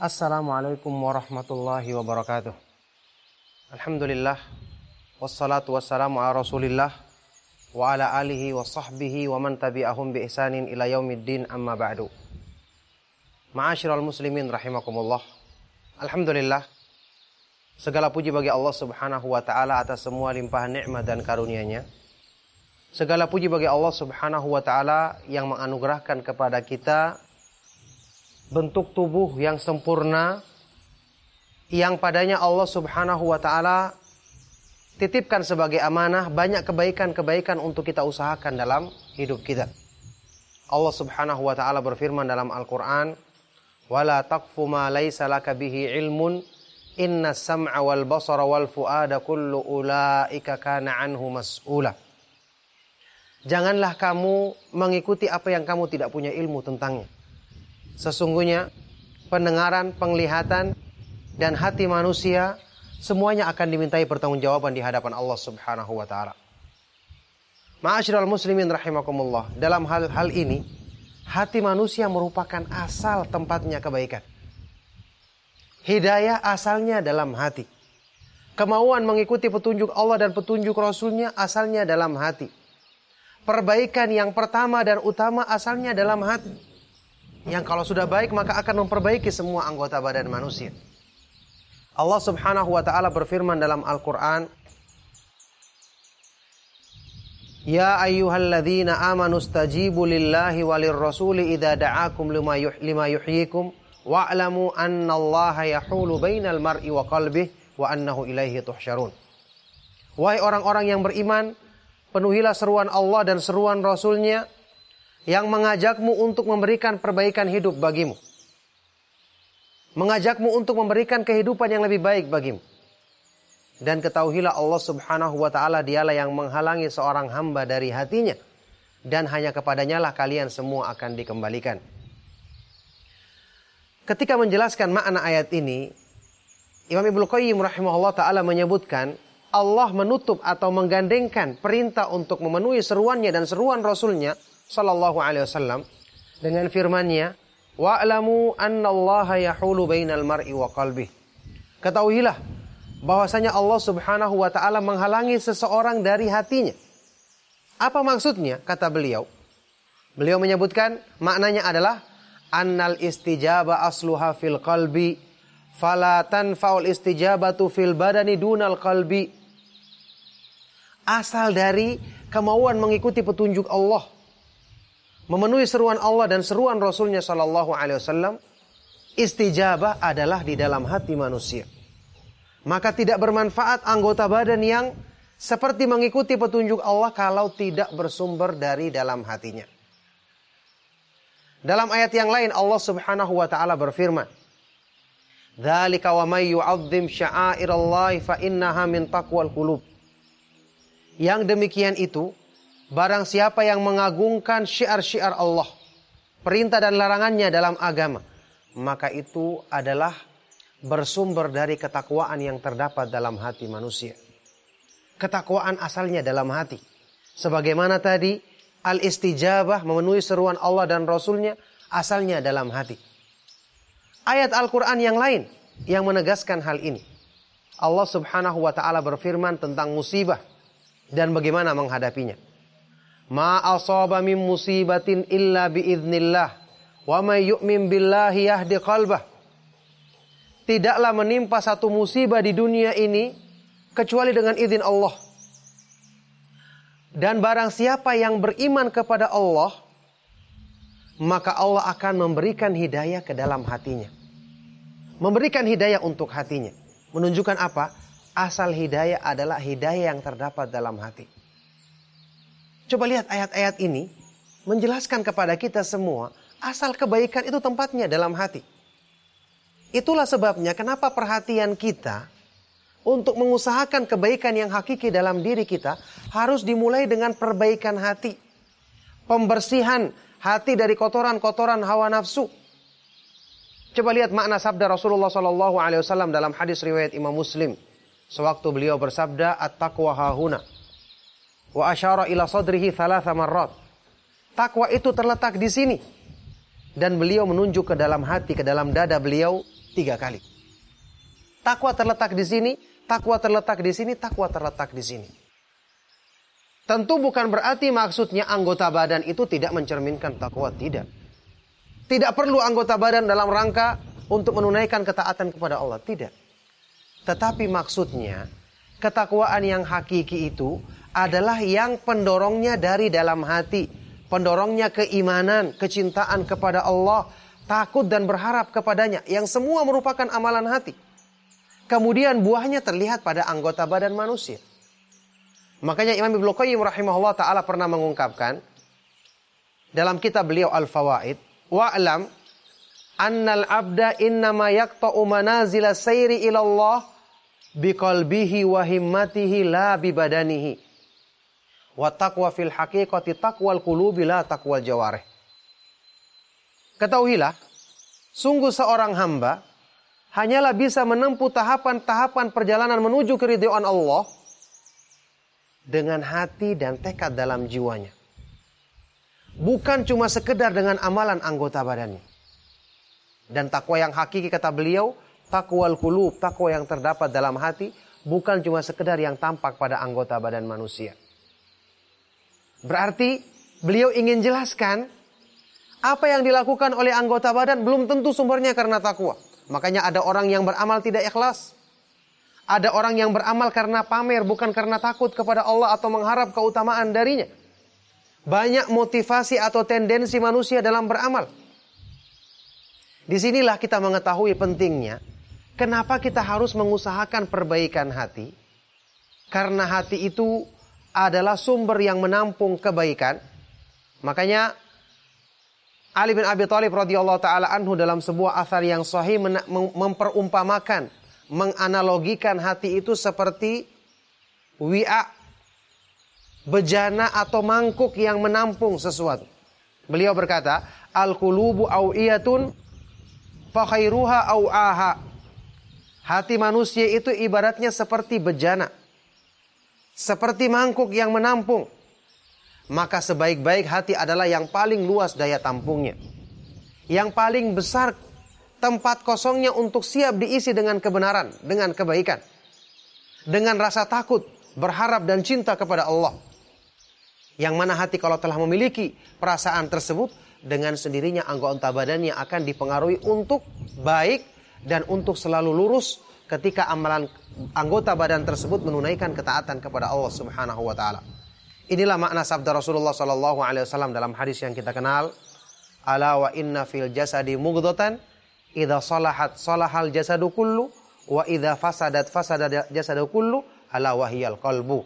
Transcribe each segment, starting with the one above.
Assalamualaikum warahmatullahi wabarakatuh. Alhamdulillah wassalatu wassalamu ala Rasulillah wa ala alihi wa sahbihi wa man tabi'ahum bi ihsanin ila yaumiddin amma ba'du. Ma'asyiral muslimin rahimakumullah. Alhamdulillah segala puji bagi Allah Subhanahu wa taala atas semua limpahan nikmat dan karunia-Nya. Segala puji bagi Allah Subhanahu wa taala yang menganugerahkan kepada kita bentuk tubuh yang sempurna yang padanya Allah Subhanahu wa taala titipkan sebagai amanah banyak kebaikan-kebaikan untuk kita usahakan dalam hidup kita. Allah Subhanahu wa taala berfirman dalam Al-Qur'an, "Wala taqfu ma laisa laka bihi ilmun, inna sam'a wal basara wal fuada kullu ulaika kana anhu mas'ula." Janganlah kamu mengikuti apa yang kamu tidak punya ilmu tentangnya. Sesungguhnya pendengaran, penglihatan, dan hati manusia semuanya akan dimintai pertanggungjawaban di hadapan Allah Subhanahu wa taala. Ma'asyiral muslimin rahimakumullah. Dalam hal-hal ini, hati manusia merupakan asal tempatnya kebaikan. Hidayah asalnya dalam hati. Kemauan mengikuti petunjuk Allah dan petunjuk Rasulnya asalnya dalam hati. Perbaikan yang pertama dan utama asalnya dalam hati. Yang kalau sudah baik maka akan memperbaiki semua anggota badan manusia. Allah Subhanahu wa taala berfirman dalam Al-Qur'an Ya ayyuhalladzina amanu stajibu lillahi walir rasuli idza da'akum lima, yuh, lima yuhyikum wa'lamu annallaha yahulu bainal mar'i wa qalbihi wa annahu ilaihi tuhsyarun. Wahai orang-orang yang beriman, penuhilah seruan Allah dan seruan Rasulnya yang mengajakmu untuk memberikan perbaikan hidup bagimu. Mengajakmu untuk memberikan kehidupan yang lebih baik bagimu. Dan ketahuilah Allah subhanahu wa ta'ala dialah yang menghalangi seorang hamba dari hatinya. Dan hanya kepadanya lah kalian semua akan dikembalikan. Ketika menjelaskan makna ayat ini, Imam Ibnu Qayyim rahimahullah ta'ala menyebutkan Allah menutup atau menggandengkan perintah untuk memenuhi seruannya dan seruan Rasulnya sallallahu alaihi wasallam dengan firman-Nya, "Wa'lamu annallaha yahulu bainal mar'i wa qalbi." Ketahuilah bahwasanya Allah Subhanahu wa taala menghalangi seseorang dari hatinya. Apa maksudnya? Kata beliau. Beliau menyebutkan maknanya adalah annal istijaba asluha fil qalbi fala tanfa'ul istijabatu fil badani dunal qalbi. Asal dari kemauan mengikuti petunjuk Allah memenuhi seruan Allah dan seruan Rasulnya Shallallahu Alaihi Wasallam, istijabah adalah di dalam hati manusia. Maka tidak bermanfaat anggota badan yang seperti mengikuti petunjuk Allah kalau tidak bersumber dari dalam hatinya. Dalam ayat yang lain Allah Subhanahu wa taala berfirman, "Dzalika wa may yu'azzim sya'airallahi fa innaha min taqwal qulub." Yang demikian itu Barang siapa yang mengagungkan syiar-syiar Allah, perintah dan larangannya dalam agama, maka itu adalah bersumber dari ketakwaan yang terdapat dalam hati manusia. Ketakwaan asalnya dalam hati. Sebagaimana tadi, al-istijabah memenuhi seruan Allah dan Rasulnya asalnya dalam hati. Ayat Al-Quran yang lain yang menegaskan hal ini. Allah subhanahu wa ta'ala berfirman tentang musibah dan bagaimana menghadapinya. Ma asaba min musibatin illa biiznillah. Wa may yu'min billahi yahdi qalbah. Tidaklah menimpa satu musibah di dunia ini kecuali dengan izin Allah. Dan barang siapa yang beriman kepada Allah, maka Allah akan memberikan hidayah ke dalam hatinya. Memberikan hidayah untuk hatinya. Menunjukkan apa? Asal hidayah adalah hidayah yang terdapat dalam hati. Coba lihat ayat-ayat ini menjelaskan kepada kita semua asal kebaikan itu tempatnya dalam hati. Itulah sebabnya kenapa perhatian kita untuk mengusahakan kebaikan yang hakiki dalam diri kita harus dimulai dengan perbaikan hati. Pembersihan hati dari kotoran-kotoran hawa nafsu. Coba lihat makna sabda Rasulullah Sallallahu Alaihi Wasallam dalam hadis riwayat Imam Muslim. Sewaktu beliau bersabda, "At-taqwa hahuna." Wa asyara ila sadrihi thalatha marrat. Takwa itu terletak di sini. Dan beliau menunjuk ke dalam hati, ke dalam dada beliau Tiga kali. Takwa terletak di sini, takwa terletak di sini, takwa terletak di sini. Tentu bukan berarti maksudnya anggota badan itu tidak mencerminkan takwa, tidak. Tidak perlu anggota badan dalam rangka untuk menunaikan ketaatan kepada Allah, tidak. Tetapi maksudnya, ketakwaan yang hakiki itu adalah yang pendorongnya dari dalam hati, pendorongnya keimanan, kecintaan kepada Allah, takut dan berharap kepadanya, yang semua merupakan amalan hati. Kemudian buahnya terlihat pada anggota badan manusia. Makanya Imam Ibnu Qayyim rahimahullah taala pernah mengungkapkan dalam kitab beliau Al-Fawaid, wa'lam annal abda innama yaqta'u manazila sayri ila Allah biqalbihi wa himmatihi la bi badanihi. Wa taqwa fil haqiqati taqwal qulubi la taqwal jawarih. Ketahuilah, sungguh seorang hamba hanyalah bisa menempuh tahapan-tahapan perjalanan menuju keridhaan Allah dengan hati dan tekad dalam jiwanya. Bukan cuma sekedar dengan amalan anggota badannya. Dan takwa yang hakiki kata beliau, takwal kulub, takwa yang terdapat dalam hati, bukan cuma sekedar yang tampak pada anggota badan manusia. Berarti beliau ingin jelaskan apa yang dilakukan oleh anggota badan belum tentu sumbernya karena takwa. Makanya ada orang yang beramal tidak ikhlas. Ada orang yang beramal karena pamer, bukan karena takut kepada Allah atau mengharap keutamaan darinya. Banyak motivasi atau tendensi manusia dalam beramal. Di sinilah kita mengetahui pentingnya kenapa kita harus mengusahakan perbaikan hati. Karena hati itu adalah sumber yang menampung kebaikan. Makanya Ali bin Abi Thalib radhiyallahu taala anhu dalam sebuah asar yang sahih memperumpamakan, menganalogikan hati itu seperti wi'a bejana atau mangkuk yang menampung sesuatu. Beliau berkata, "Al-qulubu awiyatun fa khairuha aha." Hati manusia itu ibaratnya seperti bejana. Seperti mangkuk yang menampung maka sebaik-baik hati adalah yang paling luas daya tampungnya. Yang paling besar tempat kosongnya untuk siap diisi dengan kebenaran, dengan kebaikan. Dengan rasa takut, berharap dan cinta kepada Allah. Yang mana hati kalau telah memiliki perasaan tersebut, dengan sendirinya anggota badannya akan dipengaruhi untuk baik dan untuk selalu lurus ketika amalan anggota badan tersebut menunaikan ketaatan kepada Allah Subhanahu wa taala. Inilah makna sabda Rasulullah Sallallahu Alaihi Wasallam dalam hadis yang kita kenal. Ala wa inna fil jasadi mugdotan. Idha salahat salahal jasadu kullu. Wa idha fasadat fasadat jasadu kullu. Ala wahiyal qalbu.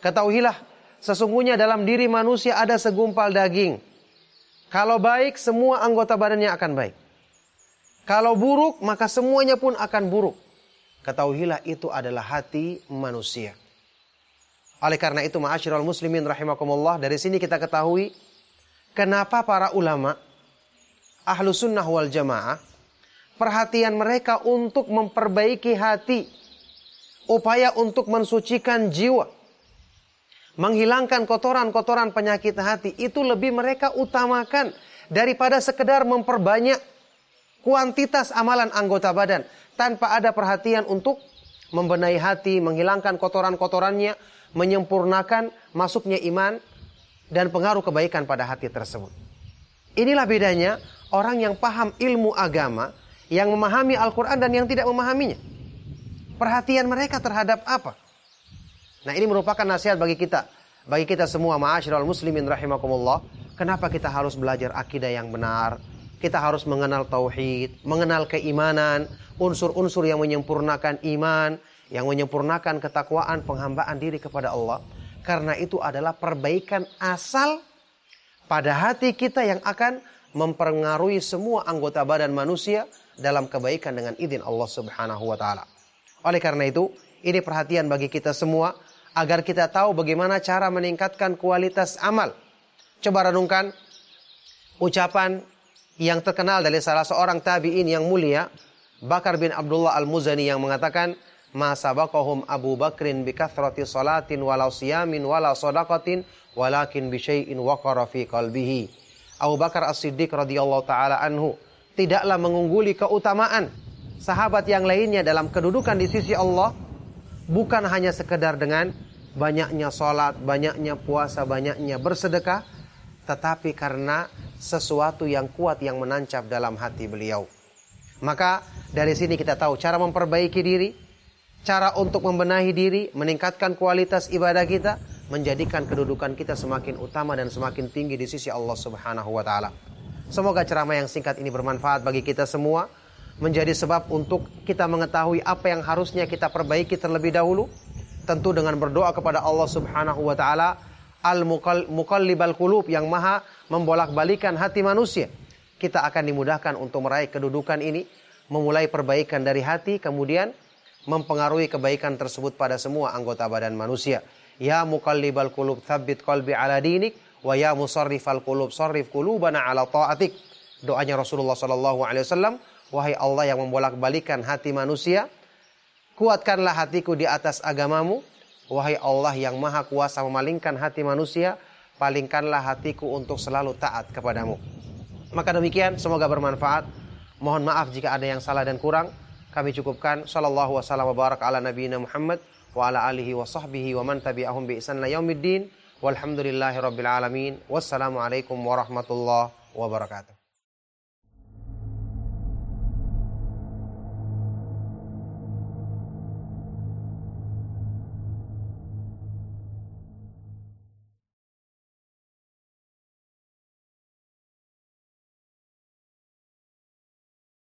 Ketahuilah, sesungguhnya dalam diri manusia ada segumpal daging. Kalau baik, semua anggota badannya akan baik. Kalau buruk, maka semuanya pun akan buruk. Ketahuilah itu adalah hati manusia. Oleh karena itu ma'asyiral muslimin rahimakumullah dari sini kita ketahui kenapa para ulama ahlu sunnah wal jamaah perhatian mereka untuk memperbaiki hati upaya untuk mensucikan jiwa menghilangkan kotoran-kotoran penyakit hati itu lebih mereka utamakan daripada sekedar memperbanyak kuantitas amalan anggota badan tanpa ada perhatian untuk membenahi hati, menghilangkan kotoran-kotorannya, menyempurnakan masuknya iman dan pengaruh kebaikan pada hati tersebut. Inilah bedanya orang yang paham ilmu agama, yang memahami Al-Quran dan yang tidak memahaminya. Perhatian mereka terhadap apa? Nah ini merupakan nasihat bagi kita. Bagi kita semua ma'asyiral muslimin rahimakumullah. Kenapa kita harus belajar akidah yang benar? Kita harus mengenal tauhid, mengenal keimanan, unsur-unsur yang menyempurnakan iman, yang menyempurnakan ketakwaan penghambaan diri kepada Allah. Karena itu adalah perbaikan asal pada hati kita yang akan mempengaruhi semua anggota badan manusia dalam kebaikan dengan izin Allah Subhanahu wa taala. Oleh karena itu, ini perhatian bagi kita semua agar kita tahu bagaimana cara meningkatkan kualitas amal. Coba renungkan ucapan yang terkenal dari salah seorang tabi'in yang mulia, Bakar bin Abdullah Al-Muzani yang mengatakan, ma sabaqahum Abu Bakrin bi kathrati salatin walau siyamin walau sadaqatin walakin bi syai'in waqara fi qalbihi. Abu Bakar As-Siddiq radhiyallahu taala anhu tidaklah mengungguli keutamaan sahabat yang lainnya dalam kedudukan di sisi Allah bukan hanya sekedar dengan banyaknya sholat, banyaknya puasa, banyaknya bersedekah, tetapi karena sesuatu yang kuat yang menancap dalam hati beliau. Maka dari sini kita tahu cara memperbaiki diri, cara untuk membenahi diri, meningkatkan kualitas ibadah kita, menjadikan kedudukan kita semakin utama dan semakin tinggi di sisi Allah Subhanahu wa taala. Semoga ceramah yang singkat ini bermanfaat bagi kita semua menjadi sebab untuk kita mengetahui apa yang harusnya kita perbaiki terlebih dahulu tentu dengan berdoa kepada Allah Subhanahu wa taala al mukallibal qulub yang maha membolak-balikan hati manusia kita akan dimudahkan untuk meraih kedudukan ini memulai perbaikan dari hati kemudian mempengaruhi kebaikan tersebut pada semua anggota badan manusia ya mukallibal qulub tsabbit qalbi ala dinik wa ya musarrifal qulub sarrif qulubana ala taatik doanya Rasulullah sallallahu alaihi wasallam Wahai Allah yang membolak-balikan hati manusia, kuatkanlah hatiku di atas agamamu. Wahai Allah yang maha kuasa memalingkan hati manusia, palingkanlah hatiku untuk selalu taat kepadamu. Maka demikian, semoga bermanfaat. Mohon maaf jika ada yang salah dan kurang. Kami cukupkan. Sallallahu wasallam wa barak ala nabiyina Muhammad wa ala alihi wa sahbihi wa man tabi'ahum bi. Walhamdulillahi rabbil alamin. Wassalamualaikum warahmatullahi wabarakatuh.